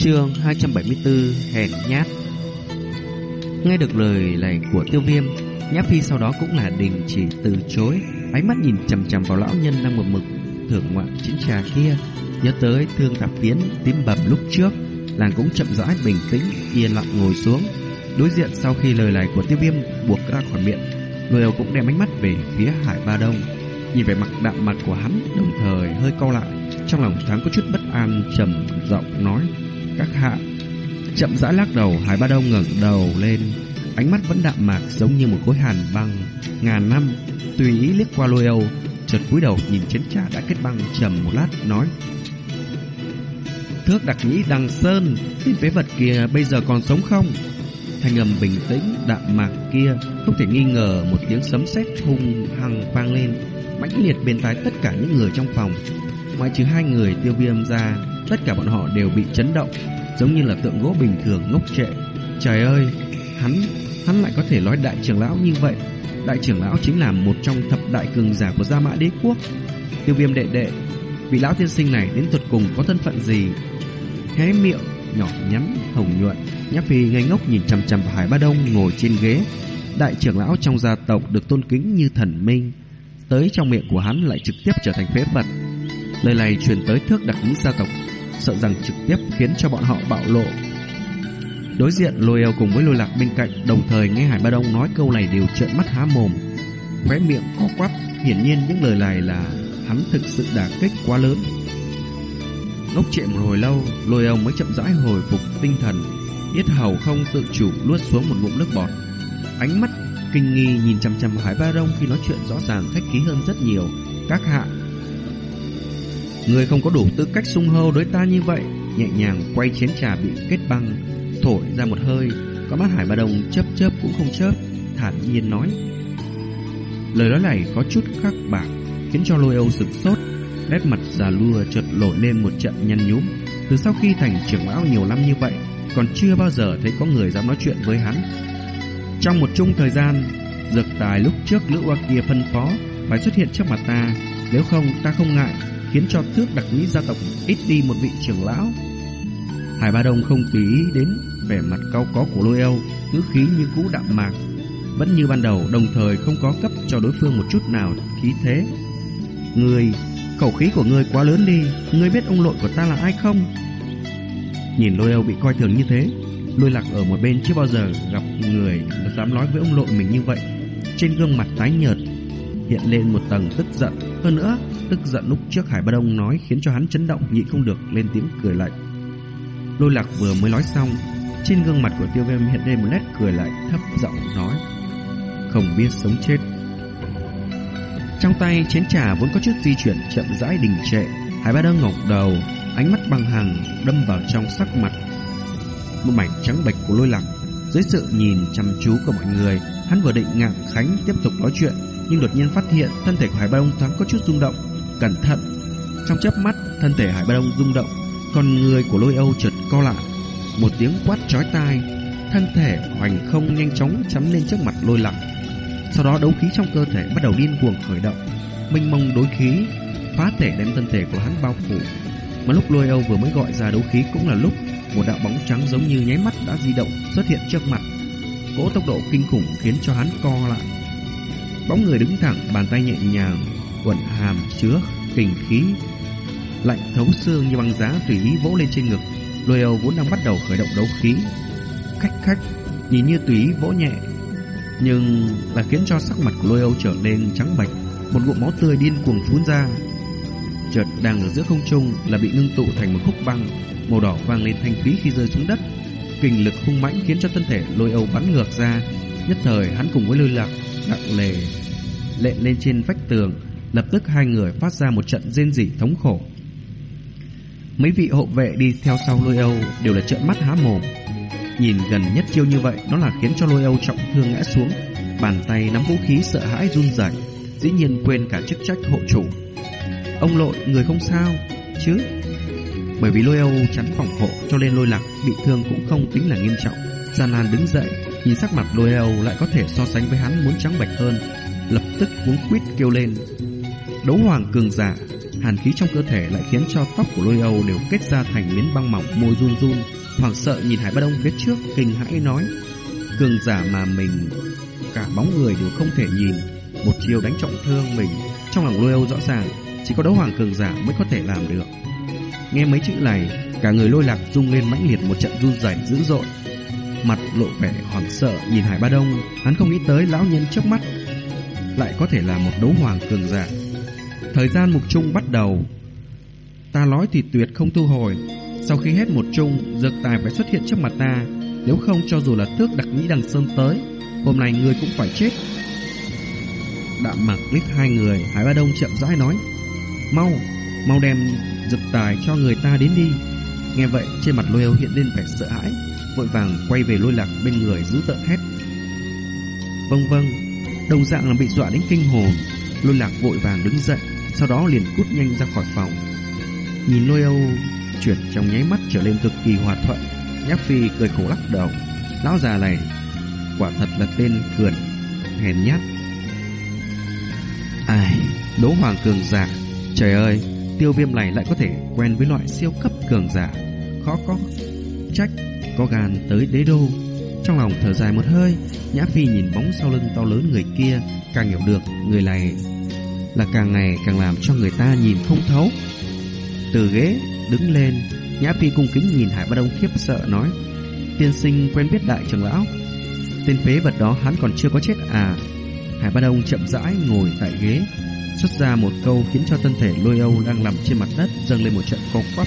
Chương 274 Hèn nhát. Nghe được lời này của tiêu viêm Nhã Phi sau đó cũng là đình chỉ từ chối. Ánh mắt nhìn chằm chằm vào lão nhân đang mực mực, Thưởng ngoạn chén trà kia. Nhớ tới thương tạp tiến, tím bầm lúc trước, Làng cũng chậm rãi bình tĩnh, Yên lặng ngồi xuống. Đối diện sau khi lời này của tiêu viêm buộc ra khỏi miệng, người đầu cũng đem ánh mắt về phía hải ba đông. Nhìn về mặt đạm mặt của hắn, Đồng thời hơi cau lại. Trong lòng thoáng có chút bất an, trầm giọng nói các hạ. Chậm rãi lắc đầu, Hải ba đông ngẩng đầu lên. Ánh mắt vẫn đạm mạc giống như một khối hàn băng. Ngàn năm, Tùy ý liếc qua lôi âu, Chợt cúi đầu nhìn chén trà đã kết băng trầm một lát, nói, Thước đặc nhĩ đằng sơn Tên phế vật kia bây giờ còn sống không? Thanh âm bình tĩnh, đạm mạc kia Không thể nghi ngờ một tiếng sấm sét hung hăng vang lên, mãnh liệt bên tai tất cả những người trong phòng. Ngoại trừ hai người tiêu viêm ra Tất cả bọn họ đều bị chấn động, Giống như là tượng gỗ bình thường ngốc trệ. Trời ơi, Hắn Hắn lại có thể nói đại trưởng lão như vậy. Đại trưởng lão chính là một trong thập đại cường giả của Gia Mã Đế Quốc. Tiêu viêm đệ đệ, Vị lão tiên sinh này đến tuột cùng có thân phận gì? Hé miệng, Nhỏ nhắm hồng nhuận Nhã Phi ngây ngốc nhìn chằm chằm vào Hải Ba Đông ngồi trên ghế. Đại trưởng lão trong gia tộc được tôn kính như thần minh. Tới trong miệng của hắn lại trực tiếp trở thành phế vật. Lời này truyền tới thước đặc lý gia tộc Sợ rằng trực tiếp khiến cho bọn họ bạo lộ. Đối diện lôi eo cùng với lôi lạc bên cạnh Đồng thời nghe Hải Ba Đông nói câu này đều trợn mắt há mồm. Khóe miệng co quắp Hiển nhiên những lời này là Hắn thực sự đả kích quá lớn. Ngốc trệ một hồi lâu Lôi eo mới chậm rãi hồi phục tinh thần Yết hầu không tự chủ luốt xuống một ngụm nước bọt. Ánh mắt kinh nghi nhìn chăm chăm Hải Ba Đông khi nói chuyện rõ ràng khách khí hơn rất nhiều. Các hạ, người không có đủ tư cách sung hô đối ta như vậy. Nhẹ nhàng quay chén trà bị kết băng, thổi ra một hơi. Có mắt Hải Ba đồng chớp chớp cũng không chớp, thản nhiên nói. Lời nói này có chút khắc bạc, khiến cho lôi âu sực sốt. Nét mặt già lua chợt nổi lên một trận nhăn nhúm. Từ sau khi thành trưởng lão nhiều năm như vậy, còn chưa bao giờ thấy có người dám nói chuyện với hắn trong một chung thời gian, dược tài lúc trước Lữ Oa kia phân phó phải xuất hiện trước mặt ta, nếu không ta không ngại khiến cho tước đặc nhĩ gia tộc ít đi một vị trưởng lão. Hải Ba Đông không tùy ý đến vẻ mặt cao có của Lôi Âu, ngữ khí như cũ đạm mạc, vẫn như ban đầu, đồng thời không có cấp cho đối phương một chút nào khí thế. Người, khẩu khí của ngươi quá lớn đi, ngươi biết ông nội của ta là ai không? Nhìn Lôi Âu bị coi thường như thế, Lôi lạc ở một bên chưa bao giờ gặp người dám nói với ông nội mình như vậy. Trên gương mặt tái nhợt hiện lên một tầng tức giận. Hơn nữa, tức giận lúc trước Hải Ba Đông nói khiến cho hắn chấn động nhịn không được lên tiếng cười lạnh. Lôi lạc vừa mới nói xong, trên gương mặt của tiêu viêm hiện lên một nét cười lạnh thấp giọng nói. Không biết sống chết. Trong tay chén trà vốn có chút di chuyển chậm rãi đình trệ. Hải Ba Đông ngọc đầu, ánh mắt băng hằng đâm vào trong sắc mặt một mảnh trắng bệch của lôi lạc. Dưới sự nhìn chăm chú của mọi người, hắn vừa định ngạng khánh tiếp tục nói chuyện, nhưng đột nhiên phát hiện thân thể của Hải Ba Đông thoáng có chút rung động. Cẩn thận! Trong chớp mắt, thân thể Hải Ba Đông rung động, còn người của lôi Âu chợt co lại. Một tiếng quát chói tai, thân thể hoành không nhanh chóng chấm lên trước mặt lôi lặc Sau đó đấu khí trong cơ thể bắt đầu điên cuồng khởi động, mênh mông đối khí phá thể đem thân thể của hắn bao phủ. Mà lúc lôi Âu vừa mới gọi ra đấu khí cũng là lúc một đạo bóng trắng giống như nháy mắt đã di động xuất hiện trước mặt. Cỗ tốc độ kinh khủng khiến cho hắn co lại. Bóng người đứng thẳng, bàn tay nhẹ nhàng, quần hàm chứa kình khí lạnh thấu xương như băng giá tùy ý vỗ lên trên ngực. Lôi Âu vốn đang bắt đầu khởi động đấu khí. Khách khách, nhìn như tùy ý vỗ nhẹ, nhưng là khiến cho sắc mặt của Lôi Âu trở nên trắng bệch, một ngụm máu tươi điên cuồng phun ra. Chợt đang ở giữa không trung là bị ngưng tụ thành một khúc băng, màu đỏ vang lên thanh khí khi rơi xuống đất. Kình lực hung mãnh khiến cho thân thể lôi âu bắn ngược ra. Nhất thời hắn cùng với lôi lạc nặng lề lệ lên trên vách tường. Lập tức hai người phát ra một trận rên rỉ thống khổ. Mấy vị hộ vệ đi theo sau lôi âu đều là trợn mắt há mồm. Nhìn gần nhất chiêu như vậy, nó là khiến cho lôi âu trọng thương ngã xuống. Bàn tay nắm vũ khí sợ hãi run rẩy, dĩ nhiên quên cả chức trách hộ chủ. Ông lội, người không sao, chứ? Bởi vì lôi Âu chắn phòng hộ cho nên lôi lạc bị thương cũng không tính là nghiêm trọng. giàn Lan đứng dậy, nhìn sắc mặt lôi Âu lại có thể so sánh với hắn muốn trắng bạch hơn. Lập tức cuống quýt kêu lên. Đấu hoàng cường giả, Hàn khí trong cơ thể lại khiến cho tóc của lôi Âu đều kết ra thành miếng băng mỏng môi run run, hoảng sợ nhìn Hải Ba Đông phía trước, kinh hãi nói: "Cường giả mà mình cả bóng người đều không thể nhìn, một chiều đánh trọng thương mình." Trong lòng lôi Âu rõ ràng, chỉ có đấu hoàng cường giả mới có thể làm được. Nghe mấy chữ này, cả người lôi lạc rung lên mãnh liệt một trận run rẩy dữ dội. Mặt lộ vẻ hoảng sợ nhìn Hải Ba Đông, hắn không nghĩ tới lão nhân trước mắt lại có thể là một đấu hoàng cường giả. Thời gian mục trung bắt đầu. Ta nói thì tuyệt không thu hồi. Sau khi hết một trung, dược tài phải xuất hiện trước mặt ta. Nếu không cho dù là tước đặc nhĩ đằng sơn tới, hôm nay người cũng phải chết. Đạm mặc lít hai người, Hải Ba Đông chậm rãi nói. Mau, mau đem dược tài cho người ta đến đi. Nghe vậy, trên mặt lôi âu hiện lên vẻ sợ hãi, vội vàng quay về lôi lạc bên người giữ tợn hét. Vâng vâng, đồng dạng là bị dọa đến kinh hồn, lôi lạc vội vàng đứng dậy, sau đó liền cút nhanh ra khỏi phòng. Nhìn lôi âu chuyển trong nháy mắt trở lên cực kỳ hòa thuận, Nhắc Phi cười khổ lắc đầu. Lão già này quả thật là tên cường hèn nhát. Ai, đố hoàng cường giả, trời ơi, tiêu viêm này lại có thể quen với loại siêu cấp cường giả, khó có trách có gan tới đế đô. Trong lòng thở dài một hơi, Nhã Phi nhìn bóng sau lưng to lớn người kia, càng hiểu được người này là càng ngày càng làm cho người ta nhìn không thấu. Từ ghế đứng lên, Nhã Phi cung kính nhìn Hải Ba Đông khiếp sợ nói: "Tiên sinh quen biết đại trưởng lão, tên phế vật đó hắn còn chưa có chết à?" Hải Ba Đông chậm rãi ngồi tại ghế, xuất ra một câu khiến cho thân thể Lôi Âu đang nằm trên mặt đất dâng lên một trận co quắp.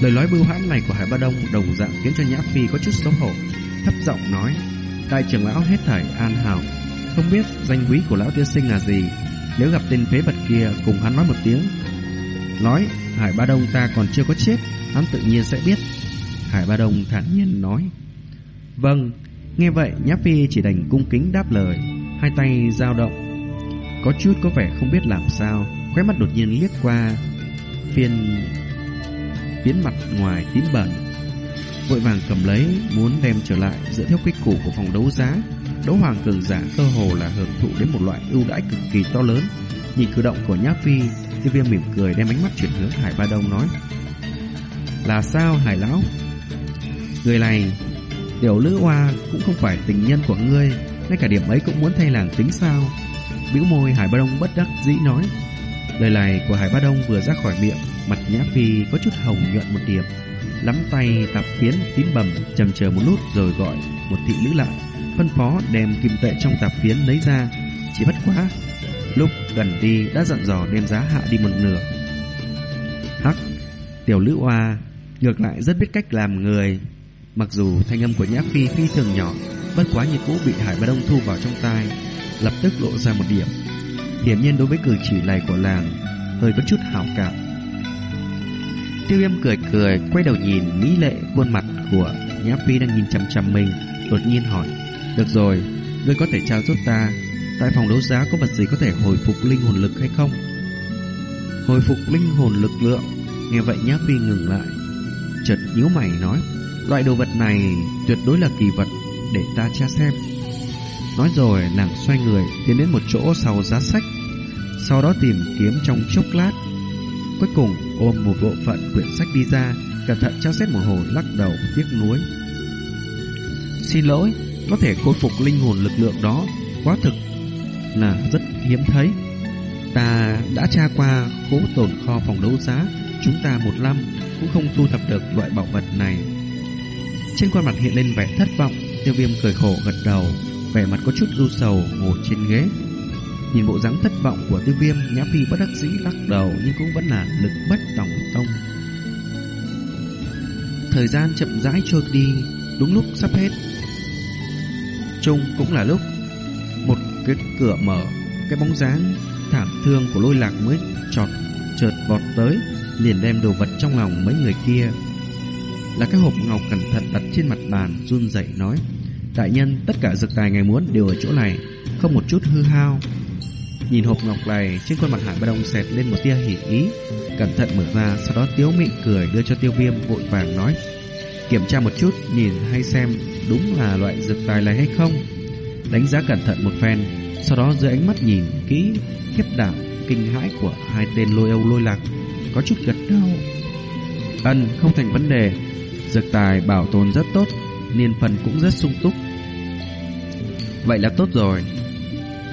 Lời nói bưu hãn này của Hải Ba Đông đồng dạng khiến cho Nhã Phi có chút xấu hổ, thấp giọng nói: "Đại trưởng lão hết thảy an hảo, không biết danh quý của lão tiên sinh là gì, nếu gặp tên phế vật kia cùng hắn nói một tiếng." Nói, Hải Ba Đông ta còn chưa có chết, hắn tự nhiên sẽ biết. Hải Ba Đông thản nhiên nói: "Vâng." Nghe vậy, Nhã Phi chỉ đành cung kính đáp lời, hai tay dao động, có chút có vẻ không biết làm sao, khóe mắt đột nhiên liếc qua phiên biến mặt ngoài tím bẩn. Vội vàng cầm lấy, muốn đem trở lại dựa theo quy củ của phòng đấu giá. Đấu hoàng cường giả cơ hồ là hưởng thụ đến một loại ưu đãi cực kỳ to lớn. Nhìn cử động của Nhã Phi, Tiêu Viêm mỉm cười đem ánh mắt chuyển hướng Hải Ba Đông nói: "Là sao, Hải lão? Người này, tiểu Lữ Hoa cũng không phải tình nhân của ngươi, ngay cả điểm ấy cũng muốn thay làng tính sao?" Bĩu môi Hải Ba Đông bất đắc dĩ nói. Lời này của Hải Ba Đông vừa ra khỏi miệng, mặt Nhã Phi có chút hồng nhuận một điểm, lắm tay tạp phiến tím bầm trầm chờ một lúc rồi gọi một thị nữ lại, phân phó đem kim tệ trong tạp phiến lấy ra, chỉ bất quá lúc gần đi đã dặn dò đem giá hạ đi một nửa. Hắc, tiểu lữ oa ngược lại rất biết cách làm người. Mặc dù thanh âm của Nhã Phi phi thường nhỏ, bất quá như cũ bị Hải Ba Đông thu vào trong tai, lập tức lộ ra một điểm. Hiển nhiên đối với cử chỉ này của làng hơi có chút hảo cảm. Tiêu Viêm cười cười, quay đầu nhìn mỹ lệ khuôn mặt của Nhã Phi đang nhìn chăm chăm mình, đột nhiên hỏi: "Được rồi, ngươi có thể trao giúp ta, tại phòng đấu giá có vật gì có thể hồi phục linh hồn lực hay không?" Hồi phục linh hồn lực lượng. Nghe vậy Nhã Phi ngừng lại, chợt nhíu mày nói: "Loại đồ vật này tuyệt đối là kỳ vật, để ta tra xem." Nói rồi nàng xoay người tiến đến một chỗ sau giá sách Sau đó tìm kiếm trong chốc lát. Cuối cùng ôm một bộ phận quyển sách đi ra Cẩn thận tra xét một hồi lắc đầu tiếc nuối. Xin lỗi. Có thể khôi phục linh hồn lực lượng đó Quá thực là rất hiếm thấy. Ta đã tra qua khố tồn kho phòng đấu giá Chúng ta một năm Cũng không thu thập được loại bảo vật này trên khuôn mặt hiện lên vẻ thất vọng Tiêu viêm cười khổ gật đầu vẻ mặt có chút ưu sầu ngồi trên ghế. Nhìn bộ dáng thất vọng của Tiêu Viêm, Nhã Phi bất đắc dĩ lắc đầu nhưng cũng vẫn là lực bất tòng tông. Thời gian chậm rãi trôi đi, đúng lúc sắp hết. Trung cũng là lúc một cái cửa mở, cái bóng dáng thảm thương của Lôi Lạc mới chọt chợt vọt tới, liền đem đồ vật trong lòng mấy người kia là cái hộp ngọc cẩn thận đặt trên mặt bàn run rẩy nói: Đại nhân, tất cả dược tài ngài muốn đều ở chỗ này, không một chút hư hao. Nhìn hộp ngọc này, trên khuôn mặt Hải Ba Đông xẹt lên một tia hỉ ý, cẩn thận mở ra, sau đó tiếu mị cười đưa cho Tiêu Viêm vội vàng nói: "Kiểm tra một chút, nhìn hay xem đúng là loại dược tài này hay không." Đánh giá cẩn thận một phen, sau đó dưới ánh mắt nhìn kỹ khiếp đảm, kinh hãi của hai tên lôi âu lôi lạc Có chút gật đầu Ân không thành vấn đề Dược tài bảo tồn rất tốt, Niên phần cũng rất sung túc. Vậy là tốt rồi.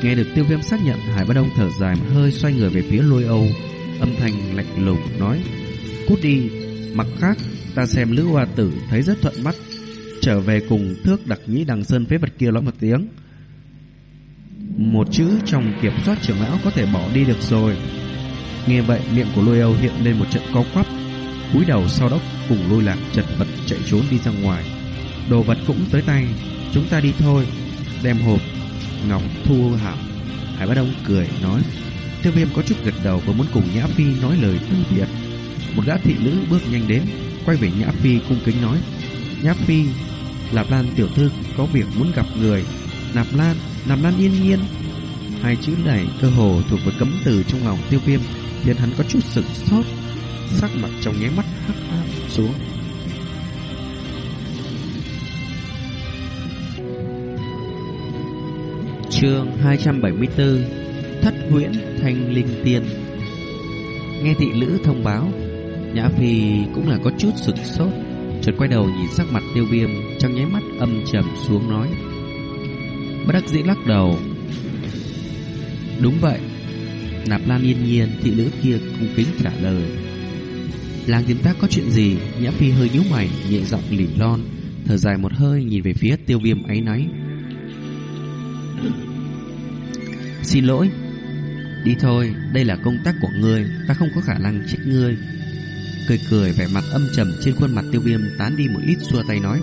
Nghe được tiêu viêm xác nhận, Hải Bất Đông thở dài một hơi, xoay người về phía lôi âu, Âm thanh lạnh lùng nói, Cút đi Mặt khác, ta xem Lữ Hoa Tử thấy rất thuận mắt. Trở về cùng thước đặc nhĩ đằng sơn phế vật kia nói một tiếng. Một chữ trong kiểm soát trưởng lão có thể bỏ đi được rồi. Nghe vậy, miệng của lôi âu hiện lên một trận co quắp cúi đầu sau đó cùng lôi lạc chật vật chạy trốn đi ra ngoài. Đồ vật cũng tới tay Chúng ta đi thôi. Đem hộp Ngọc thu hảo Hải Bá Đông cười nói Tiêu viêm có chút gật đầu và muốn cùng Nhã Phi nói lời từ biệt. Một gã thị nữ bước nhanh đến Quay về Nhã Phi cung kính nói Nhã Phi Lạp Lan tiểu thư có việc muốn gặp người. Nạp Lan, Nạp Lan yên nhiên. Hai chữ này cơ hồ thuộc về cấm từ trong lòng tiêu viêm Khiến hắn có chút sửng sốt. Sắc mặt trong nháy mắt hắc ám xuống. Chương 274 Thất huyễn thanh linh tiên. Nghe thị lữ thông báo, Nhã Phi cũng là có chút sực sốt, Chợt quay đầu nhìn sắc mặt tiêu viêm, Trong nháy mắt âm trầm xuống nói. Bất đắc dĩ lắc đầu. Đúng vậy, Nạp Lan yên nhiên, Thị nữ kia cung kính trả lời. Làng tìm ta có chuyện gì? Nhã Phi hơi nhíu mày Nhẹ giọng lỉ lon Thở dài một hơi nhìn về phía tiêu viêm ấy náy. Xin lỗi. Đi thôi, đây là công tác của ngươi Ta không có khả năng trách ngươi. Cười cười vẻ mặt âm trầm trên khuôn mặt tiêu viêm Tán đi một ít xua tay nói.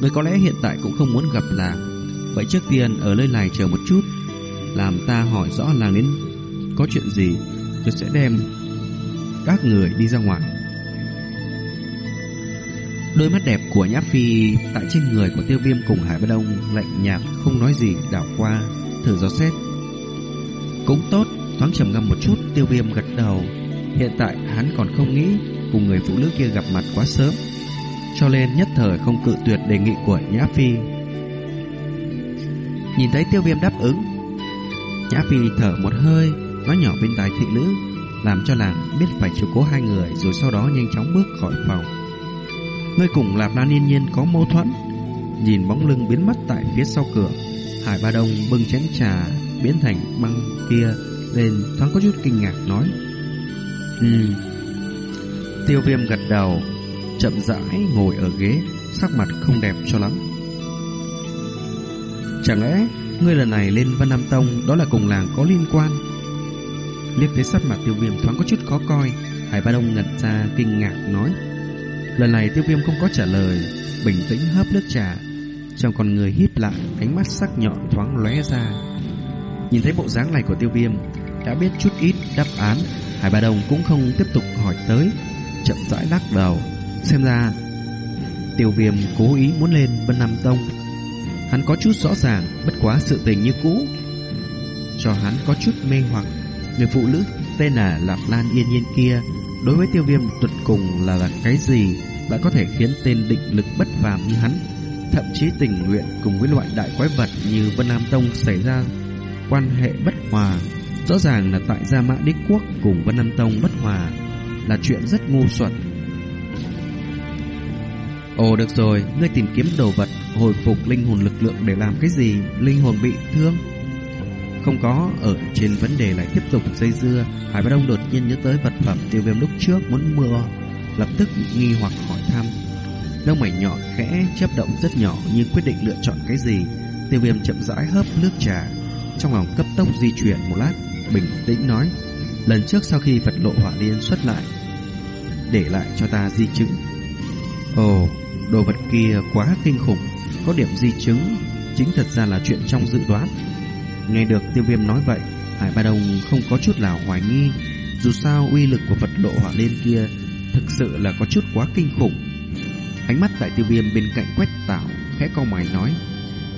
Ngươi có lẽ hiện tại cũng không muốn gặp làng. Vậy trước tiên ở nơi này chờ một chút Làm ta hỏi rõ làng đến Có chuyện gì Tôi sẽ đem Các người đi ra ngoài Đôi mắt đẹp của Nhã Phi Tại trên người của tiêu viêm cùng Hải Bất Đông Lạnh nhạt không nói gì đảo qua Thử gió xét cũng tốt, thoáng trầm ngâm một chút, tiêu viêm gật đầu. Hiện tại hắn còn không nghĩ cùng người phụ nữ kia gặp mặt quá sớm, cho nên nhất thời không cự tuyệt đề nghị của Nhã Phi. Nhìn thấy tiêu viêm đáp ứng, Nhã Phi thở một hơi, nói nhỏ bên tai thị nữ, làm cho nàng biết phải chịu cố hai người, rồi sau đó nhanh chóng bước khỏi phòng. Ngươi cùng Lạp Lan Yên Nhiên có mâu thuẫn, nhìn bóng lưng biến mất tại phía sau cửa, Hải Ba Đông bưng chén trà biến thành băng kia lên thoáng có chút kinh ngạc nói Ừ Tiêu viêm gật đầu Chậm rãi ngồi ở ghế Sắc mặt không đẹp cho lắm. Chẳng lẽ Ngươi lần này lên Vân Nam Tông Đó là cùng làng có liên quan? Liếc thấy sắc mặt tiêu viêm thoáng có chút khó coi Hải Ba Đông ngẩn ra kinh ngạc nói Lần này tiêu viêm không có trả lời, Bình tĩnh hấp nước trà. Trong con người híp lại, Ánh mắt sắc nhọn thoáng lóe ra. Nhìn thấy bộ dáng này của tiêu viêm, Đã biết chút ít đáp án, Hải Bà Đồng cũng không tiếp tục hỏi tới, Chậm rãi lắc đầu. Xem ra, Tiêu viêm cố ý muốn lên Vân Nam Tông. Hắn có chút rõ ràng, Bất quá sự tình như cũ. Cho hắn có chút mê hoặc, Người phụ nữ tên là Lạp Lan Yên Nhiên kia Đối với tiêu viêm tuyệt cùng là, là cái gì Lại có thể khiến tên định lực bất phàm như hắn Thậm chí tình nguyện cùng với loại đại quái vật Như Vân Nam Tông xảy ra quan hệ bất hòa. Rõ ràng là tại Gia Mã Đế Quốc cùng Vân Nam Tông bất hòa là chuyện rất ngu xuẩn. Ồ được rồi, ngươi tìm kiếm đồ vật hồi phục linh hồn lực lượng để làm cái gì? Linh hồn bị thương? Không có, ở trên vấn đề lại tiếp tục dây dưa, Hải Bá Đông đột nhiên nhớ tới vật phẩm tiêu viêm lúc trước muốn mưa, lập tức nghi hoặc hỏi thăm. Lông mày nhỏ khẽ chấp động rất nhỏ nhưng quyết định lựa chọn cái gì. Tiêu viêm chậm rãi hớp nước trà, trong lòng cấp tốc di chuyển một lát Bình tĩnh nói Lần trước sau khi Phật lộ hỏa liên xuất lại Để lại cho ta di chứng Ồ Đồ vật kia quá kinh khủng Có điểm di chứng Chính thật ra là chuyện trong dự đoán Nghe được tiêu viêm nói vậy, Hải Ba đồng không có chút nào hoài nghi. Dù sao uy lực của Phật lộ hỏa lên kia Thực sự là có chút quá kinh khủng. Ánh mắt tại tiêu viêm bên cạnh quét tảo Khẽ câu mày nói,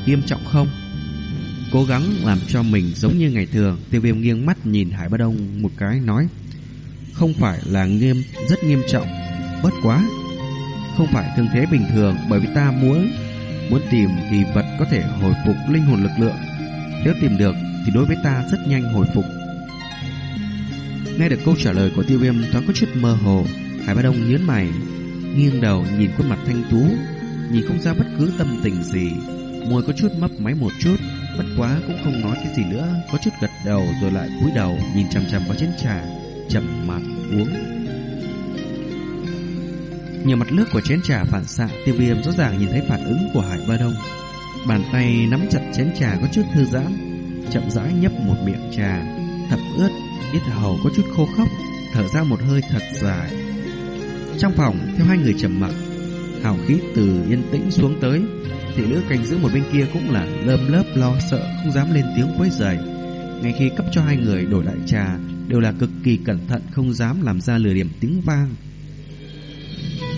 Nghiêm trọng không? Cố gắng làm cho mình giống như ngày thường, Tiêu viêm nghiêng mắt nhìn Hải Ba Đông một cái, nói, Không phải là nghiêm, Rất nghiêm trọng, Bất quá, Không phải thương thế bình thường, Bởi vì ta muốn Muốn tìm thì vật có thể hồi phục linh hồn lực lượng. Nếu tìm được thì đối với ta rất nhanh hồi phục. Nghe được câu trả lời của tiêu viêm, thoáng có chút mơ hồ, Hải Ba Đông nhớn mày, Nghiêng đầu nhìn khuôn mặt thanh tú, Nhìn không ra bất cứ tâm tình gì. Môi có chút mấp máy một chút, Bất quá cũng không nói cái gì nữa, Có chút gật đầu rồi lại cúi đầu Nhìn chằm chằm vào chén trà, Chậm mặt uống. Nhờ mặt nước của chén trà phản xạ, Tiêu viêm rõ ràng nhìn thấy phản ứng của Hải Ba Đông. Bàn tay nắm chặt chén trà có chút thư giãn, Chậm rãi nhấp một miệng trà Thập ướt Yết hầu có chút khô khốc, Thở ra một hơi thật dài. Trong phòng, theo hai người trầm mặc, Hào khí từ yên tĩnh xuống tới, Thị nữ canh giữ một bên kia cũng là lơm lớp lo sợ, Không dám lên tiếng quấy rầy. Ngay khi cấp cho hai người đổi lại trà, Đều là cực kỳ cẩn thận, Không dám làm ra lừa điểm tiếng vang.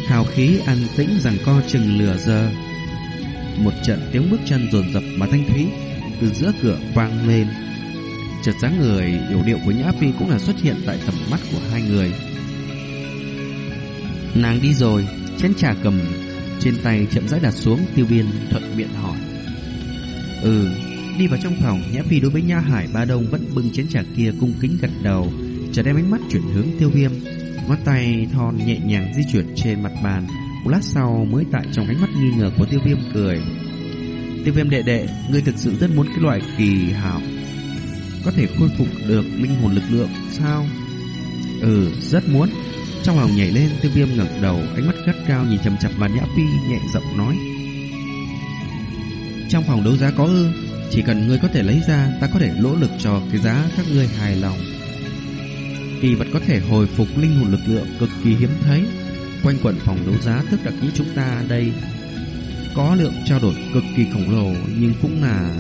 Hào khí an tĩnh rằng co chừng lửa giờ một trận tiếng bước chân dồn dập mà thanh thúy Từ giữa cửa vang lên Chợt dáng người yểu điệu của Nhã Phi cũng là xuất hiện tại tầm mắt của hai người. Nàng đi rồi, chén trà cầm trên tay chậm rãi đặt xuống, Tiêu Biên thuận miệng hỏi. Ừ, đi vào trong phòng, Nhã Phi đối với Nha Hải Ba Đông vẫn bưng chén trà kia cung kính gật đầu, chợt đem ánh mắt chuyển hướng Tiêu Viêm, ngón tay thon nhẹ nhàng di chuyển trên mặt bàn. Một lát sau mới tại trong ánh mắt nghi ngờ của Tiêu Viêm cười. Tiêu Viêm đệ đệ, ngươi thực sự rất muốn cái loại kỳ hảo có thể khôi phục được linh hồn lực lượng sao? Ừ, rất muốn. Trong lòng nhảy lên, tiêu viêm ngẩng đầu, ánh mắt gắt cao nhìn chầm chập vào Nhã Phi nhẹ giọng nói. Trong phòng đấu giá có ư, chỉ cần ngươi có thể lấy ra, ta có thể lỗ lực cho cái giá các ngươi hài lòng. Kỳ vật có thể hồi phục linh hồn lực lượng cực kỳ hiếm thấy. Quanh quẩn phòng đấu giá thức đặc như chúng ta đây. Có lượng trao đổi cực kỳ khổng lồ, nhưng cũng là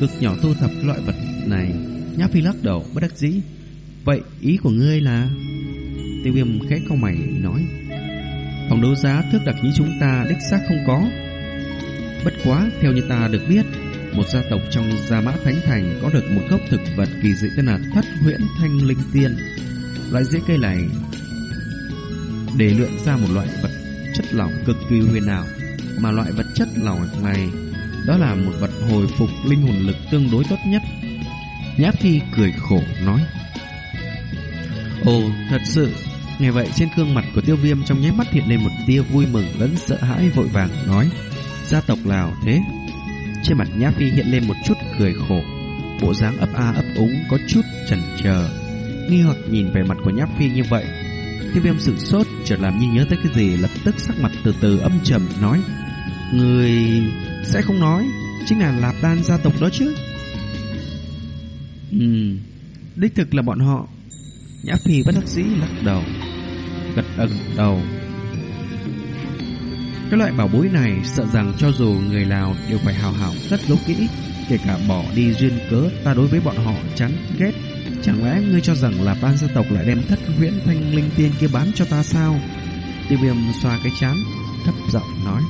cực nhỏ thu thập loại vật này. Nhã Phi lắc đầu, bất đắc dĩ. Vậy ý của ngươi là? Tiêu viêm khẽ cau mày, nói. Phòng đấu giá thước đặc như chúng ta Đích xác không có. Bất quá, theo như ta được biết, Một gia tộc trong Gia Mã Thánh Thành Có được một gốc thực vật kỳ dị tên là Thất huyễn thanh linh tiên. Loại dễ cây này để luyện ra một loại vật chất lỏng cực kỳ huyền ảo, Mà loại vật chất lỏng này Đó là một vật hồi phục linh hồn lực tương đối tốt nhất. Nháp Phi cười khổ nói, Ồ, thật sự, Nghe vậy trên gương mặt của tiêu viêm Trong nháy mắt hiện lên một tia vui mừng lẫn sợ hãi vội vàng nói, Gia tộc nào thế? Trên mặt Nhã Phi hiện lên một chút cười khổ, Bộ dáng ấp a ấp úng Có chút chần chờ. Nghi hoặc nhìn về mặt của Nhã Phi như vậy Tiêu viêm sửng sốt Chợt làm như nhớ tới cái gì Lập tức sắc mặt từ từ âm trầm nói Người sẽ không nói Chính là Lạp Đan gia tộc đó chứ Ừ, đích thực là bọn họ. Nhã Phi bất đắc dĩ lắc đầu, gật ẩn đầu. Cái loại bảo bối này sợ rằng cho dù người nào đều phải hào hảo rất giấu kỹ, kể cả bỏ đi duyên cớ ta đối với bọn họ chán ghét. Chẳng lẽ ngươi cho rằng là ban gia tộc lại đem thất huyễn thanh linh tiên kia bán cho ta sao? Tiêu viêm xoa cái chán, thấp giọng nói.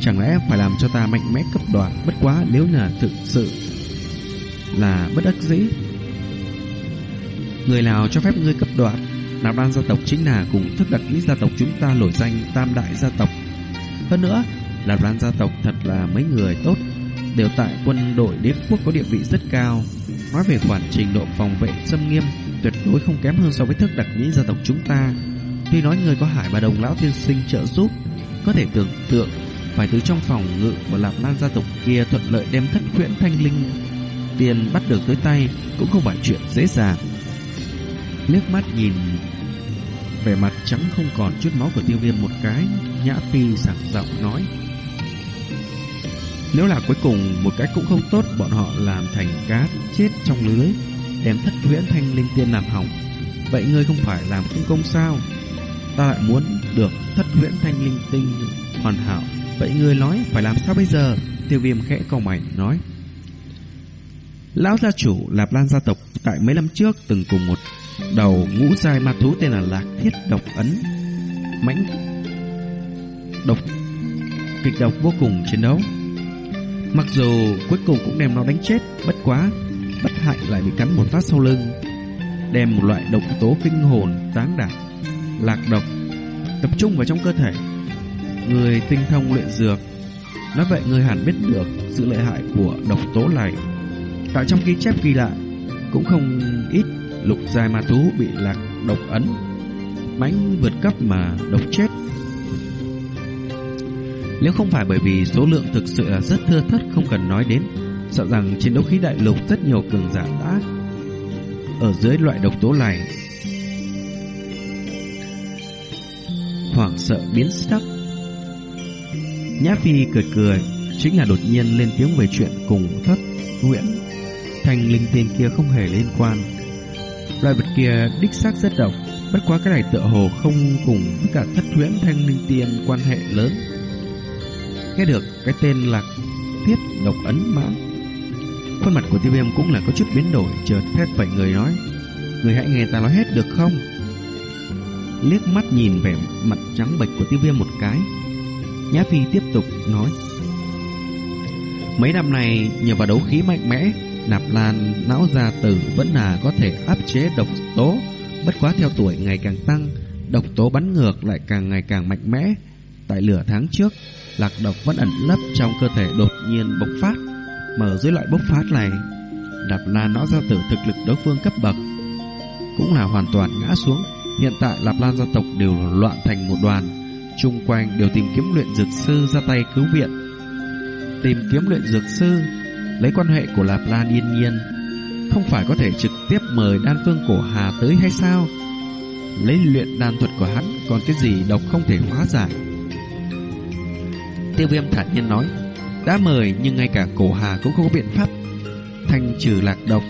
Chẳng lẽ phải làm cho ta mạnh mẽ cấp đoạt Bất quá nếu là thực sự là bất đắc dĩ. Người nào cho phép ngươi cấp đoạt? Nạp Đan gia tộc chính là cùng thức đặc lý gia tộc chúng ta nổi danh tam đại gia tộc. Hơn nữa, Nạp Đan gia tộc thật là mấy người tốt, đều tại quân đội đế quốc có địa vị rất cao. Nói về khoản trình độ phòng vệ xâm nghiêm, tuyệt đối không kém hơn so với thức đặc nhĩ gia tộc chúng ta. Tuy nói người có hải bà đồng lão tiên sinh trợ giúp, có thể tưởng tượng phải từ trong phòng ngự của Lạp Lan gia tộc kia thuận lợi đem thất quyển thanh linh tiền bắt được tới tay cũng không phải chuyện dễ dàng. Liếc mắt nhìn vẻ mặt trắng không còn chút máu của tiêu viêm một cái, nhã phi sảng giọng nói. Nếu là cuối cùng một cái cũng không tốt, bọn họ làm thành cá chết trong lưới, đem thất huyễn thanh linh tiên làm hỏng. Vậy ngươi không phải làm không công sao? Ta lại muốn được thất huyễn thanh linh tinh hoàn hảo. Vậy ngươi nói phải làm sao bây giờ? Tiêu viêm khẽ cầu mày nói. Lão gia chủ Lạp Lan gia tộc tại mấy năm trước từng cùng một đầu ngũ giai ma thú tên là Lạc Thiết Độc Ấn mãnh độc kịch độc vô cùng chiến đấu. Mặc dù cuối cùng cũng đem nó đánh chết, bất quá bất hạnh lại bị cắn một phát sau lưng, đem một loại độc tố kinh hồn tán đả lạc độc tập trung vào trong cơ thể. Người tinh thông luyện dược, nói vậy người hẳn biết được sự lợi hại của độc tố này Tại trong ghi chép ghi lại Cũng không ít lục giai ma thú bị lạc độc ấn mãnh vượt cấp mà độc chết. Nếu không phải bởi vì số lượng thực sự là rất thưa thất không cần nói đến, sợ rằng trên đấu khí đại lục rất nhiều cường giả đã ở dưới loại độc tố này. Hoảng sợ biến sắc. Nhã Phi cười cười, chính là đột nhiên lên tiếng về chuyện cùng thất Nguyễn. Thành linh tiên kia không hề liên quan. Loại vật kia đích xác rất độc, bất quá cái này tựa hồ không cùng với cả thất Nguyễn thanh linh tiên quan hệ lớn. Nghe được cái tên là thiết độc ấn mã. Khuôn mặt của tiêu viêm cũng là có chút biến đổi, Chợt thét phải người nói, Người hãy nghe ta nói hết được không? Liếc mắt nhìn vẻ mặt trắng bệch của tiêu viêm một cái, Nhã Phi tiếp tục nói, Mấy năm này nhờ vào đấu khí mạnh mẽ, Nạp Lan, não gia tử vẫn là có thể áp chế độc tố, Bất quá theo tuổi ngày càng tăng, Độc tố bắn ngược lại càng ngày càng mạnh mẽ. Tại lửa tháng trước, Lạc độc vẫn ẩn lấp trong cơ thể đột nhiên bộc phát. Mở dưới loại bộc phát này Đạp Lan nó gia tử thực lực đối phương cấp bậc, Cũng là hoàn toàn ngã xuống. Hiện tại Lạp Lan gia tộc đều loạn thành một đoàn Trung quanh đều tìm kiếm luyện dược sư ra tay cứu viện. Tìm kiếm luyện dược sư, Lấy quan hệ của Lạp Lan yên nhiên, Không phải có thể trực tiếp mời đan phương cổ Hà tới hay sao? Lấy luyện đan thuật của hắn, Còn cái gì độc không thể hóa giải? Tiêu viêm thản nhiên nói, Đã mời, nhưng ngay cả cổ Hà cũng không có biện pháp. Thanh trừ lạc độc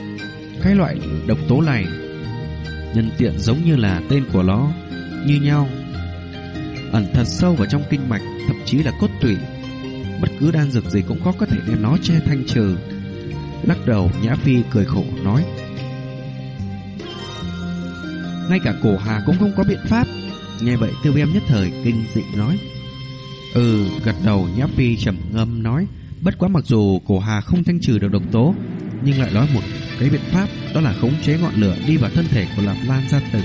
Cái loại độc tố này. Nhân tiện giống như là tên của nó, Như nhau. Ẩn thật sâu vào trong kinh mạch, Thậm chí là cốt tủy. Bất cứ đan dược gì cũng khó có thể đem nó che thanh trừ. Lắc đầu, Nhã Phi cười khổ, nói, Ngay cả cổ hà cũng không có biện pháp. Nghe vậy, tiêu viêm nhất thời kinh dị nói Ừ gật đầu Nhã Phi trầm ngâm nói, Bất quá mặc dù cổ hà không thanh trừ được độc tố, Nhưng lại nói một cái biện pháp, Đó là khống chế ngọn lửa đi vào thân thể của Lạp Lan gia tử,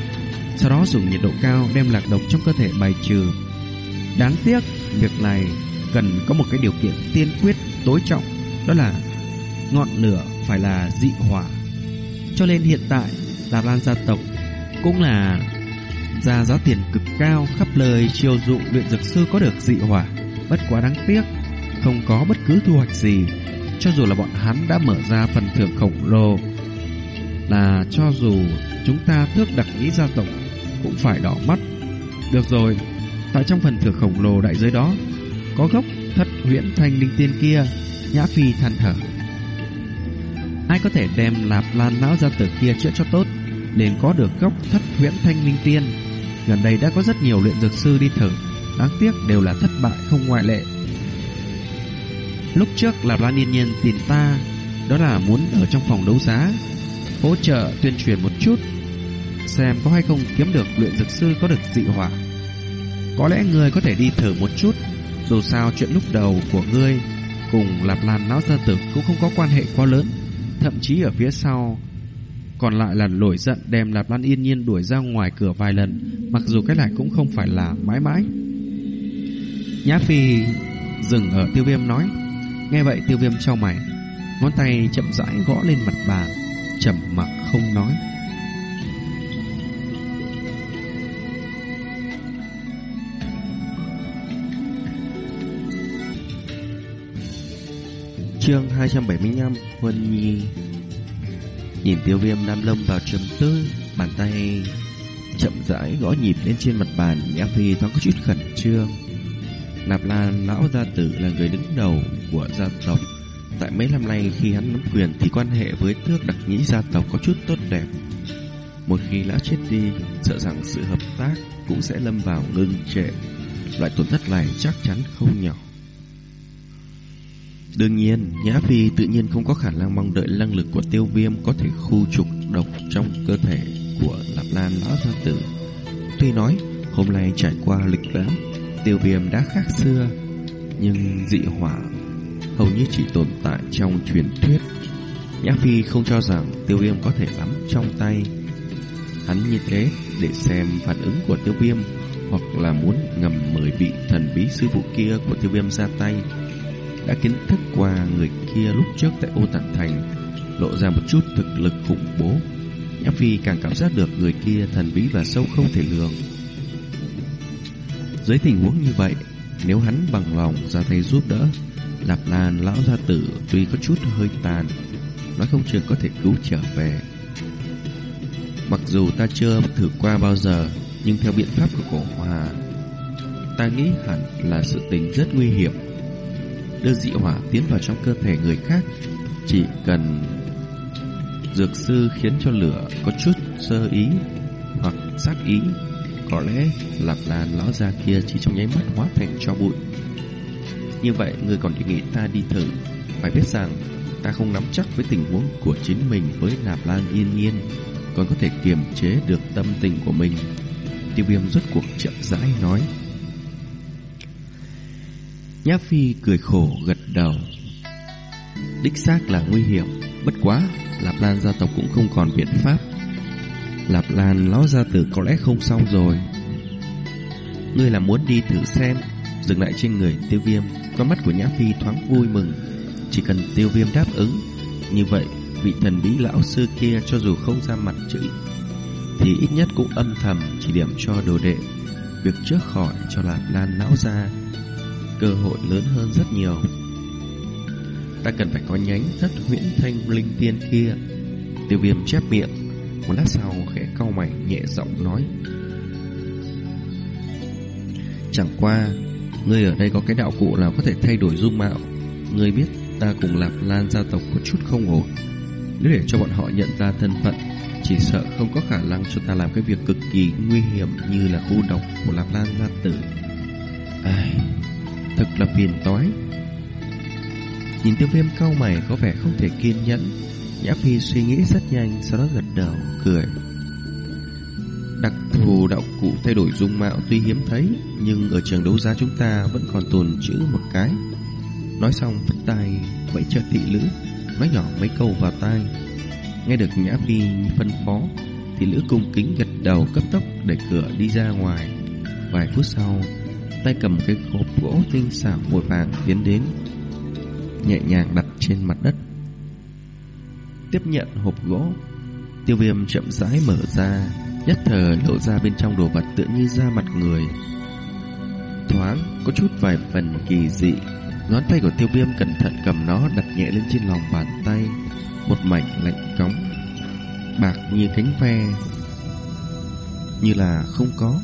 Sau đó dùng nhiệt độ cao đem lạc độc trong cơ thể bài trừ. Đáng tiếc, Việc này cần có một cái điều kiện tiên quyết tối trọng, Đó là ngọn lửa phải là dị hỏa. Cho nên hiện tại Lạp Lan gia tộc cũng là ra giá tiền cực cao khắp lời chiêu dụ luyện dược sư có được dị hỏa. Bất quá đáng tiếc, không có bất cứ thu hoạch gì, cho dù là bọn hắn đã mở ra phần thưởng khổng lồ, là cho dù chúng ta thước đặc ý gia tộc cũng phải đỏ mắt. Được rồi, tại trong phần thưởng khổng lồ đại giới đó, có gốc thất huyễn thanh linh tiên kia, nhã phi than thở. Ai có thể đem lạp lan não gia tử kia chữa cho tốt? Nên có được gốc thất huyễn thanh linh tiên. Gần đây đã có rất nhiều luyện dược sư đi thử, Đáng tiếc đều là thất bại không ngoại lệ. Lúc trước là Lan Yên Nhiên tìm ta, Đó là muốn ở trong phòng đấu giá, Hỗ trợ tuyên truyền một chút, Xem có hay không kiếm được luyện dược sư có được dị hỏa. Có lẽ người có thể đi thử một chút, Dù sao chuyện lúc đầu của ngươi Cùng Lạp Lan Lão Gia Tử cũng không có quan hệ quá lớn, Thậm chí ở phía sau còn lại là nổi giận đem Lạp Lan yên nhiên đuổi ra ngoài cửa vài lần, Mặc dù cái này cũng không phải là mãi mãi. Nhã Phi dừng ở tiêu viêm nói, Nghe vậy tiêu viêm trao mày, Ngón tay chậm rãi gõ lên mặt bàn trầm mặc không nói. Chương 275 Huân Nhi Nhìn tiêu viêm nam lâm vào trầm tư, Bàn tay chậm rãi gõ nhịp lên trên mặt bàn, Nhã Phi thoáng có chút khẩn trương. Nạp Lan lão gia tử là người đứng đầu của gia tộc. Tại mấy năm nay khi hắn nắm quyền Thì quan hệ với tước đặc nhĩ gia tộc có chút tốt đẹp. Một khi lão chết đi, Sợ rằng sự hợp tác cũng sẽ lâm vào ngưng trệ. Loại tổn thất này chắc chắn không nhỏ. Đương nhiên, Nhã Phi tự nhiên không có khả năng mong đợi năng lực của tiêu viêm có thể khu trục độc trong cơ thể của Lạp Lan Lão Gia Tử. Tuy nói, hôm nay trải qua lịch lãm, tiêu viêm đã khác xưa, nhưng dị hỏa hầu như chỉ tồn tại trong truyền thuyết. Nhã Phi không cho rằng tiêu viêm có thể nắm trong tay. Hắn như thế để xem phản ứng của tiêu viêm hoặc là muốn ngầm mời vị thần bí sư phụ kia của tiêu viêm ra tay đã kiến thức qua người kia lúc trước tại ô tản thành lộ ra một chút thực lực khủng bố Nhã Phi càng cảm giác được người kia thần bí và sâu không thể lường. Dưới tình huống như vậy, nếu hắn bằng lòng ra tay giúp đỡ, Lạp Lan lão gia tử tuy có chút hơi tàn, nói không chừng có thể cứu trở về. Mặc dù ta chưa thử qua bao giờ, nhưng theo biện pháp của cổ hòa, ta nghĩ hẳn là sự tình rất nguy hiểm. Đưa dị hỏa tiến vào trong cơ thể người khác, chỉ cần dược sư khiến cho lửa có chút sơ ý hoặc sát ý, có lẽ lạc Lan lão ra kia chỉ trong nháy mắt hóa thành cho bụi. Như vậy, người còn đề nghị ta đi thử, phải biết rằng ta không nắm chắc với tình huống của chính mình với nạp Lan yên nhiên còn có thể kiềm chế được tâm tình của mình. Tiêu viêm rốt cuộc chậm rãi nói. Nhã Phi cười khổ gật đầu. Đích xác là nguy hiểm, bất quá, Lạp Lan gia tộc cũng không còn biện pháp. Lạp Lan lão gia tử có lẽ không xong rồi. Ngươi là muốn đi thử xem, dừng lại trên người tiêu viêm, con mắt của Nhã Phi thoáng vui mừng. Chỉ cần tiêu viêm đáp ứng, như vậy vị thần bí lão sư kia cho dù không ra mặt chữ thì ít nhất cũng âm thầm chỉ điểm cho đồ đệ việc trước khỏi cho Lạp Lan lão ra cơ hội lớn hơn rất nhiều. Ta cần phải có nhánh thất huyễn thanh linh tiên kia. Tiêu viêm chép miệng, một lát sau khẽ cau mày nhẹ giọng nói. Chẳng qua, ngươi ở đây có cái đạo cụ nào có thể thay đổi dung mạo. Ngươi biết ta cùng Lạp Lan gia tộc có chút không ổn. Nếu để cho bọn họ nhận ra thân phận Chỉ sợ không có khả năng cho ta làm cái việc cực kỳ nguy hiểm Như là khu độc của Lạp Lan gia tử Ai, Thật là phiền toái Nhìn tiêu viêm cau mày có vẻ không thể kiên nhẫn Nhã Phi suy nghĩ rất nhanh Sau đó gật đầu cười Đặc thù đạo cụ thay đổi dung mạo tuy hiếm thấy Nhưng ở trường đấu giá chúng ta vẫn còn tồn chữ một cái Nói xong vứt tay Vẫy cho thị lữ nói nhỏ mấy câu vào tai. Nghe được Nhã Phi phân phó, thì Lữ cung kính gật đầu cấp tốc để cửa đi ra ngoài. Vài phút sau, tay cầm cái hộp gỗ tinh xảo vội vàng tiến đến, nhẹ nhàng đặt trên mặt đất. Tiếp nhận hộp gỗ, tiêu viêm chậm rãi mở ra, nhất thời lộ ra bên trong đồ vật tựa như da mặt người. Thoáng, có chút vài phần kỳ dị Ngón tay của tiêu viêm cẩn thận cầm nó đặt nhẹ lên trên lòng bàn tay Một mảnh lạnh cống Bạc như cánh ve Như là không có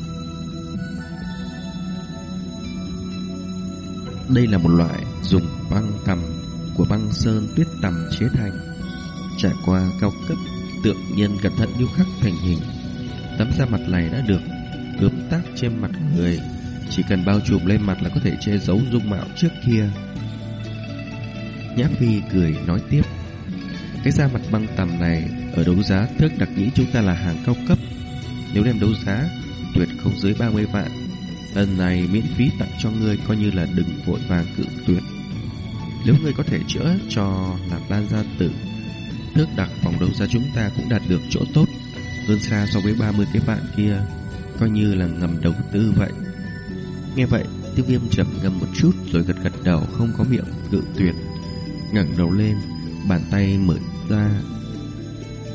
Đây là một loại dùng băng tầm của băng sơn tuyết tầm chế thành, Trải qua cao cấp, tượng nhân cẩn thận điêu khắc thành hình. Tấm da mặt này đã được ướm tác trên mặt người, chỉ cần bao trùm lên mặt là có thể che giấu dung mạo trước kia. Nhã Phi cười nói tiếp, Cái da mặt băng tầm này Ở đấu giá thước đặc nghĩ chúng ta là hàng cao cấp. Nếu đem đấu giá Tuyệt không dưới 30 vạn Lần này miễn phí tặng cho ngươi Coi như là đừng vội vàng cự tuyệt Nếu ngươi có thể chữa cho Lạc Lan gia tử nước đặc phòng đấu giá chúng ta cũng đạt được chỗ tốt Hơn xa so với 30 cái bạn kia Coi như là ngầm đầu tư vậy Nghe vậy, tiêu viêm trầm ngâm một chút rồi gật gật đầu không có miệng cự tuyệt. ngẩng đầu lên, bàn tay mở ra,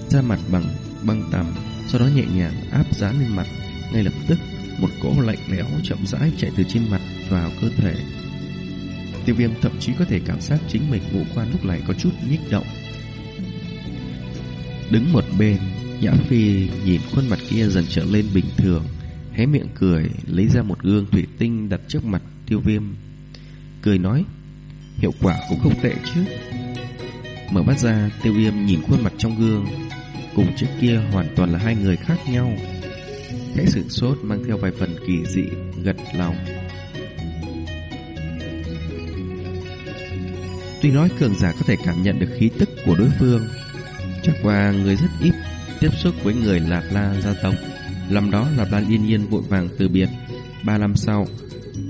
ra mặt bằng băng tầm, sau đó nhẹ nhàng áp dán lên mặt. Ngay lập tức, một cỗ lạnh lẽo chậm rãi chạy từ trên mặt vào cơ thể. Tiêu viêm thậm chí có thể cảm giác chính mình ngũ quan lúc này có chút nhích động. Đứng một bên, Nhã Phi nhìn khuôn mặt kia dần trở lên bình thường, hé miệng cười, lấy ra một gương thủy tinh đặt trước mặt tiêu viêm. Cười nói, hiệu quả cũng không tệ chứ. Mở mắt ra, tiêu viêm nhìn khuôn mặt trong gương, cùng trước kia hoàn toàn là hai người khác nhau. Khẽ sửng sốt mang theo vài phần kỳ dị, gật lòng. Tuy nói cường giả có thể cảm nhận được khí tức của đối phương, chẳng qua người rất ít tiếp xúc với người lạp la gia tộc làm đó lạp la Yên Nhiên vội vàng từ biệt. Ba năm sau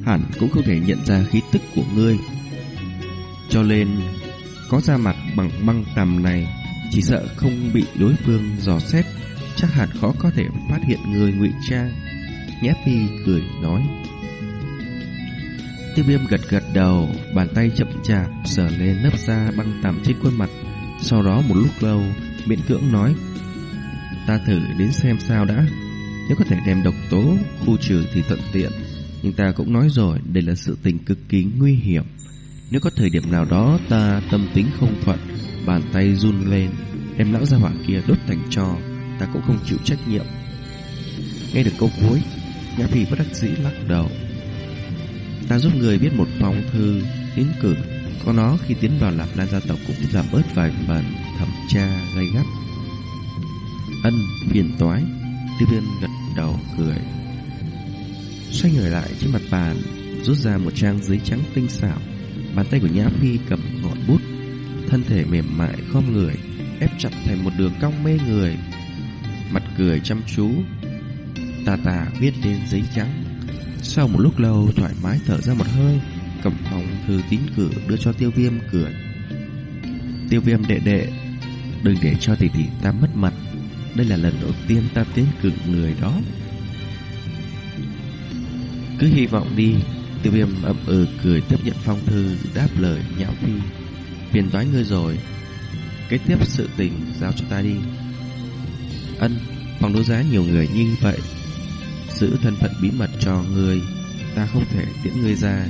Hẳn cũng không thể nhận ra khí tức của ngươi. Cho nên Có ra mặt bằng băng tầm này Chỉ sợ không bị đối phương dò xét. Chắc hẳn khó có thể phát hiện người ngụy trang. Nhã Phi cười nói. Tiêu viêm gật gật đầu Bàn tay chậm chạp Sờ lên lớp da băng tạm trên khuôn mặt. Sau đó một lúc lâu Miễn cưỡng nói. Ta thử đến xem sao đã. Nếu có thể đem độc tố khu trừ thì thuận tiện, nhưng ta cũng nói rồi, đây là sự tình cực kỳ nguy hiểm. Nếu có thời điểm nào đó ta tâm tính không thuận, bàn tay run lên, đem lão gia hỏa kia đốt thành trò, ta cũng không chịu trách nhiệm. Nghe được câu cuối, Nhã Phi bất đắc dĩ lắc đầu. Ta giúp người viết một phong thư tiến cử, có nó khi tiến vào Lạp Lan gia tộc cũng giảm bớt vài phần thẩm tra gây gắt. Ân phiền toái, Tiêu Viên gật đầu cười. Xoay người lại trên mặt bàn, rút ra một trang giấy trắng tinh xảo. Bàn tay của Nhã Phi cầm ngọn bút, thân thể mềm mại khom người, ép chặt thành một đường cong mê người. Mặt cười chăm chú, tà tà viết lên giấy trắng. Sau một lúc lâu thoải mái thở ra một hơi, cầm phòng thư tín cử đưa cho tiêu viêm cười. Tiêu viêm đệ đệ, đừng để cho tỷ tỷ ta mất mặt. Đây là lần đầu tiên ta tiến cử người đó. Cứ hy vọng đi, tiêu viêm ậm ừ cười tiếp nhận phong thư đáp lời nhạo phi. Phiền toái ngươi rồi, kế tiếp sự tình giao cho ta đi. Ân, phòng đấu giá nhiều người như vậy. Giữ thân phận bí mật cho người Ta không thể tiễn người ra.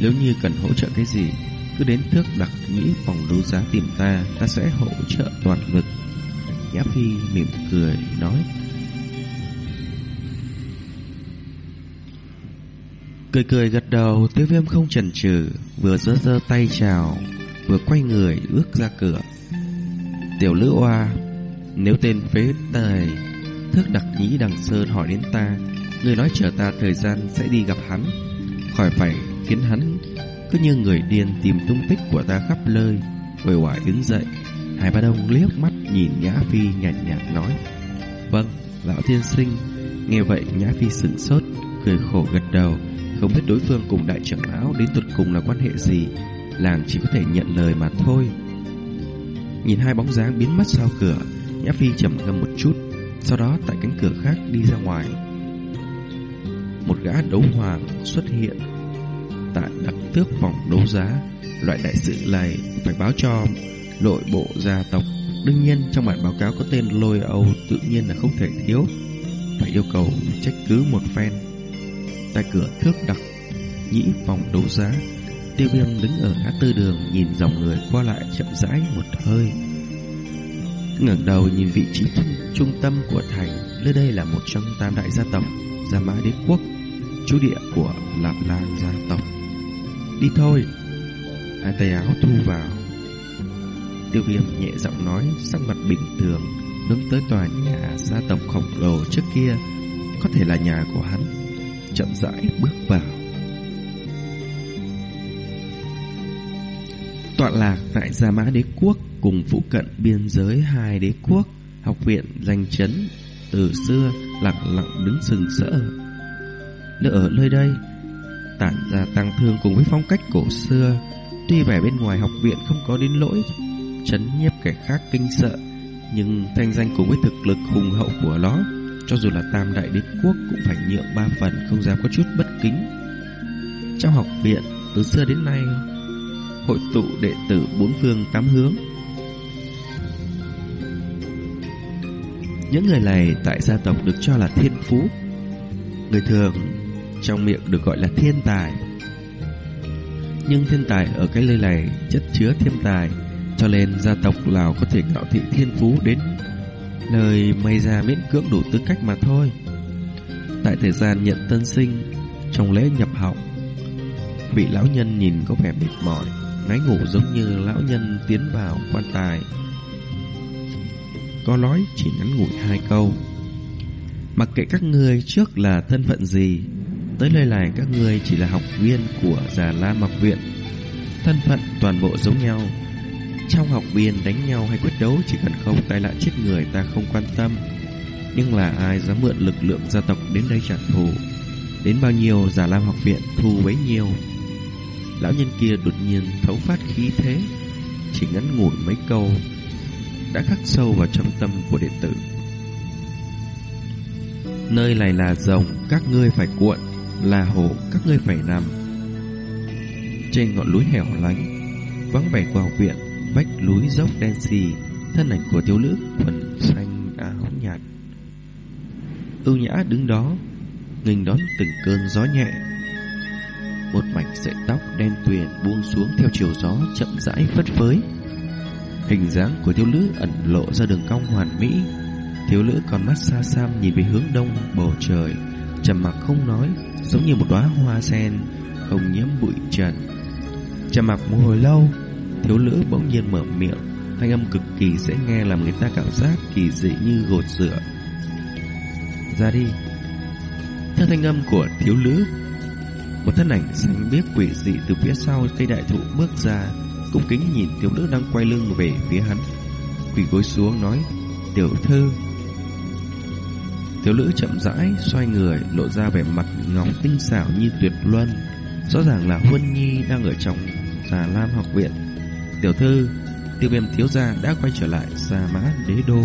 Nếu như cần hỗ trợ cái gì Cứ đến thước đặc nghĩ phòng đấu giá tìm ta Ta sẽ hỗ trợ toàn lực. Nhã Phi mỉm cười nói. Cười cười gật đầu Tiêu viêm không chần chừ Vừa giơ giơ tay chào Vừa quay người bước ra cửa. Tiểu lữ oa nếu tên phế tài Thước đặc nhĩ đằng sơn hỏi đến ta Người nói chờ ta thời gian sẽ đi gặp hắn. Khỏi phải khiến hắn Cứ như người điên tìm tung tích của ta khắp nơi. Quầy quả đứng dậy Hải Ba Đông liếc mắt nhìn Nhã Phi nhạt nhạt nói Vâng, lão thiên sinh. Nghe vậy Nhã Phi sửng sốt Cười khổ gật đầu. Không biết đối phương cùng đại trưởng lão Đến tuột cùng là quan hệ gì Làng chỉ có thể nhận lời mà thôi. Nhìn hai bóng dáng biến mất sau cửa Nhã Phi trầm ngâm một chút Sau đó tại cánh cửa khác đi ra ngoài một gã đấu hoàng xuất hiện tại đặc tước phòng đấu giá. Loại đại sự này phải báo cho nội bộ gia tộc. Đương nhiên trong bản báo cáo có tên lôi Âu tự nhiên là không thể thiếu. Phải yêu cầu trách cứ một phen. Tại cửa thước đặc nhĩ phòng đấu giá, tiêu viêm đứng ở ngã tư đường nhìn dòng người qua lại chậm rãi một hơi ngẩng đầu nhìn vị trí trung tâm của thành, nơi đây là một trong tam đại gia tộc, Gia Mã Đế Quốc chú địa của Lạp Lan gia tộc. Đi thôi. Hai tay áo thu vào. Tiêu viêm nhẹ giọng nói sắc mặt bình thường hướng tới tòa nhà gia tộc khổng lồ trước kia có thể là nhà của hắn chậm rãi bước vào tọa lạc tại Gia Mã Đế Quốc cùng phụ cận biên giới hai đế quốc, học viện danh chấn, từ xưa lặng lặng đứng sừng sỡ. Nơi ở nơi đây, Tản ra tăng thương cùng với phong cách cổ xưa. Tuy vẻ bên ngoài học viện không có đến lỗi Chấn nhiếp kẻ khác kinh sợ, Nhưng thanh danh cùng với thực lực hùng hậu của nó, Cho dù là tam đại đế quốc Cũng phải nhượng ba phần Không dám có chút bất kính. Trong học viện, từ xưa đến nay Hội tụ đệ tử bốn phương tám hướng Những người này tại gia tộc được cho là thiên phú Người thường trong miệng được gọi là thiên tài. Nhưng thiên tài ở cái nơi này chất chứa thiên tài, cho nên gia tộc Lào có thể ngạo thị thiên phú đến nơi may ra miễn cưỡng đủ tư cách mà thôi. Tại thời gian nhận tân sinh, trong lễ nhập học, vị lão nhân nhìn có vẻ mệt mỏi, ngáy ngủ giống như lão nhân tiến vào quan tài. Có nói chỉ ngắn ngủi hai câu. Mặc kệ các ngươi trước là thân phận gì, Tới nơi này các ngươi chỉ là học viên của Già la học viện. Thân phận toàn bộ giống nhau. Trong học viên đánh nhau hay quyết đấu Chỉ cần không tai nạn chết người ta không quan tâm. Nhưng là ai dám mượn lực lượng gia tộc đến đây trả thù? Đến bao nhiêu Già Lam học viện thù bấy nhiêu? Lão nhân kia đột nhiên thấu phát khí thế Chỉ ngắn ngủi mấy câu Đã khắc sâu vào trong tâm của đệ tử Nơi này là rồng Các ngươi phải cuộn là hồ các ngươi phải nằm trên ngọn núi hẻo lánh vắng vẻ của học viện vách núi dốc đen xì thân ảnh của thiếu nữ quần xanh áo nhạt ưu nhã đứng đó, nghênh đón từng cơn gió nhẹ. Một mảnh sợi tóc đen tuyền buông xuống theo chiều gió chậm rãi phất phới. Hình dáng của thiếu nữ ẩn lộ ra đường cong hoàn mỹ. Thiếu nữ còn mắt xa xăm nhìn về hướng đông bầu trời, trầm mặc không nói, giống như một đóa hoa sen không nhiễm bụi trần. Trầm mặc một hồi lâu, thiếu nữ bỗng nhiên mở miệng, thanh âm cực kỳ dễ nghe làm người ta cảm giác kỳ dị như gột rửa. Ra đi. Theo thanh âm của thiếu nữ, một thân ảnh xanh biếc quỷ dị từ phía sau cây đại thụ bước ra, cung kính nhìn thiếu nữ đang quay lưng về phía hắn. Quỳ gối xuống nói, tiểu thư. Thiếu nữ chậm rãi xoay người, lộ ra vẻ mặt ngọc tinh xảo như tuyệt luân. Rõ ràng là Huân Nhi đang ở trong Già Lam học viện. Tiểu thư, tiêu viêm thiếu gia đã quay trở lại xa Mã Đế Đô.